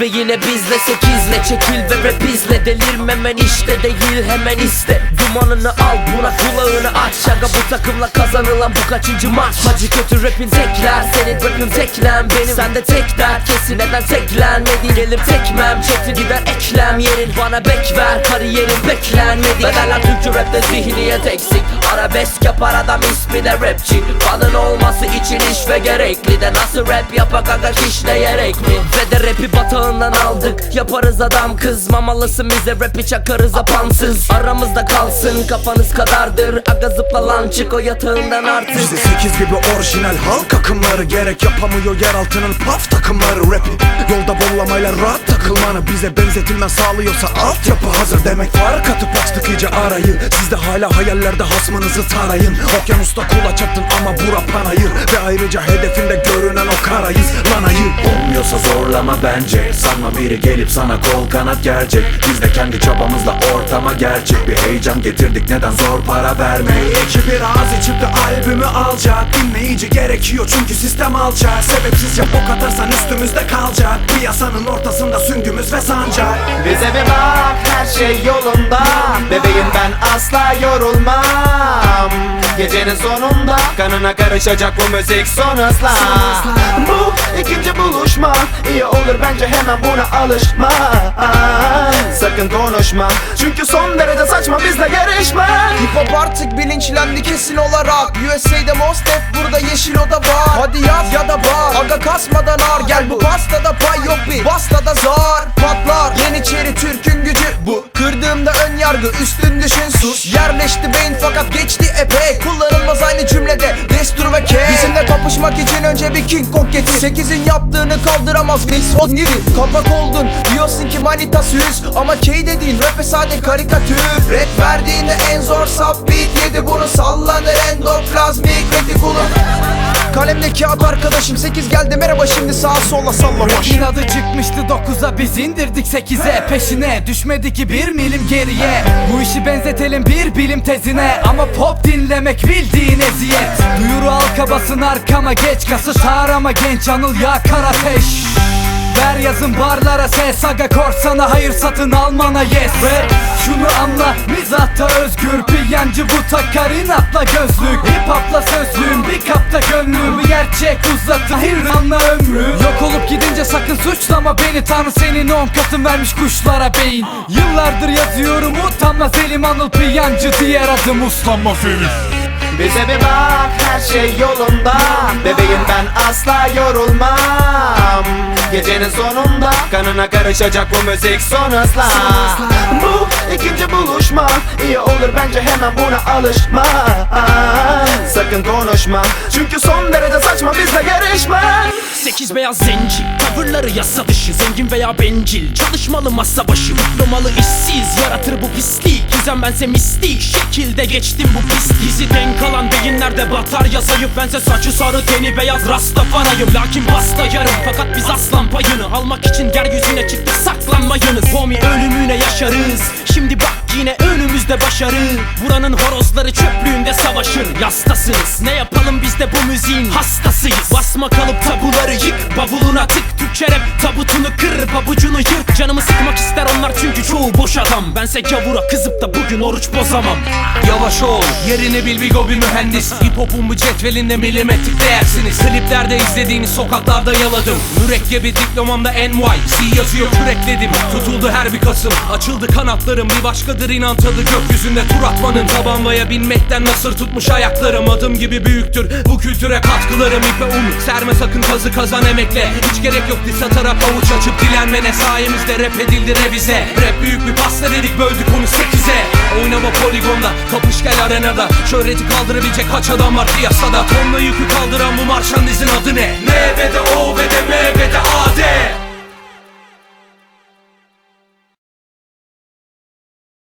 Ve yine bizle sekizle çekil ve rap izle. Delirmemen işte değil hemen iste. Dumanını al buna kulağını aç. Aga bu takımla kazanılan bu kaçıncı maç? Acı kötü rapin tekler senin rapin teklen Benim. Sende tek dert kesin neden teklenmedi Gelir tekmem çekti gider eklem Yerin. Bana bek ver kariyerin beklenmedi Bedeller Türkçe rapte zihniyet eksik Arabesk yapar adam ismi de rapçi. Fanın olması için iş ve gerekli de Nasıl rap yapak aga işleyerek mi? Ve rapi batağından aldık. Yaparız adam kız Mamalısın bize rapi çakarız apansız. Aramızda kalsın kafanız kadardır. Aga zıpla lan çık o yatağından artık. Bizde 8 gibi orijinal halk akımları Gerek yapamıyor yeraltının paf takımları. Rapi yolda bollamayla rahat takılmanı. Bize benzetilme sağlıyorsa altyapı hazır. Demek var katıp açtık iyice arayı. Siz de hala hayallerde hasmınızı tarayın. Okyanusta kulaç attın ama bura panayır. Ve ayrıca hedefinde görünen o karayız Lan ayı Olmuyorsa zorlama bence. Sanma biri gelip sana kol kanat gerecek Biz de kendi çabamızla ortama gerçek. Bir heyecan getirdik neden zor para vermek? İki biraz içip de albümü alacak. Dinleyici gerekiyor çünkü sistem alacak Sebepsizce bok atarsan üstümüzde kalacak. Piyasanın ortasında süngümüz ve sancak. Bize bir bak her şey yolunda. Bebeğim ben asla yorulmam Gecenin sonunda kanına karışacak bu müzik son hızla Bu ikinci buluşma iyi olur bence hemen buna alışma. Sakın konuşma çünkü son derece saçma bizle yarışma. Hip hop artık bilinçlendi kesin olarak. USA'da most hep burada bu Kırdığımda ön yargı üstün düşün sus. Yerleşti beyin fakat geçti epey. Kullanılmaz aynı cümlede destur ve K Bizimle kapışmak için önce bir King Kong getir. Sekizin yaptığını kaldıramaz Wills O'Neill'i Kapak oldun. Diyorsun ki manitası yüz Ama K dediğin rap'e sade karikatür. Rap verdiğinde en zor kağıt arkadaşım 8 geldi merhaba şimdi sağa sola salla boş Rapin adı çıkmıştı 9'a biz indirdik 8'e Peşine düşmedi ki bir milim geriye. Bu işi benzetelim bir bilim tezine. Ama pop dinlemek bildiğin eziyet. Duyuru halka basın arkama geç kası sağır ama genç anıl ya karateş Ver yazın barlara ses aga korsana hayır satın almana yes. Rap şunu anla mizahta özgür Piyancı bu takar inatla gözlük. Hip hopla sözlüğüm bir kapta gönlüm Gerçek hayır anla ömrü Yok olup gidince sakın suçlama beni Tanrı senin on katın vermiş kuşlara beyin. Yıllardır yazıyorum utanmaz elim anıl piyancı Diğer adım uslanmaz herif Bize bir bak her şey yolunda. Bebeğim ben asla yorulmam Gecenin sonunda kanına karışacak bu müzik son hızla Bu ikinci buluşma iyi olur bence hemen buna alışma Sakın konuşma. Çünkü son derece saçma bizle yarışma. Sekiz beyaz zenci Tavırları yasa dışı. Zengin veya bencil Çalışmalı masa başı. Diplomalı işsiz Yaratır bu pisliği. Gizem bense misli Şekilde geçtim bu pist Bizi denk alan beyinlerde batar ya zayıf. Bense saçı sarı teni beyaz rastafanayım Lakin basta yarım Fakat biz aslan payını. Almak için yeryüzüne çıktık saklanmayınız. Homie ölümüne yaşarız başarı. Buranın horozları çöplüğünde savaşır. Yastasınız. Ne yapalım biz de bu müziğin hastasıyız. Basma kalıp tabuları yık. Bavuluna tık. Türkçe rap tabutunu kır. Pabucunu yırt. Canımı sıkmak ister onlar çünkü çoğu boş adam. Bense gavura kızıp da bugün oruç bozamam. Yavaş ol. Yerini bil Vigo bir mühendis. Hip hopun bu cetvelinde milimetrik değersiniz. Kliplerde izlediğiniz sokaklarda yaladım. Mürekkebi diplomamda NYC yazıyor kürekledim. Tutuldu her bir kasım. Açıldı kanatlarım. Bir başkadır inan tadı Gökyüzünde tur atmanın tabanvaya binmekten nasır tutmuş ayaklarım. Adım gibi büyüktür bu kültüre katkılarım. İpe un Serme sakın kazı kazan emekle. Hiç gerek yok diss atarak avuç açıp dilenmene. Sayemizde rap edildi revize. Rap büyük bir pasta dedik böldük onu sekize. Oynama poligonda kapış gel arenada. Şöhreti kaldırabilecek kaç adam var piyasada. Tonla yükü kaldıran bu marşandizin adı ne?